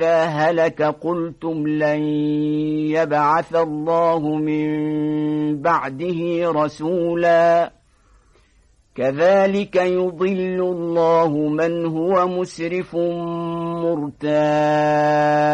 إذا هلك قلتم لن يبعث الله من بعده رسولا كذلك يضل الله من هو مسرف مرتاب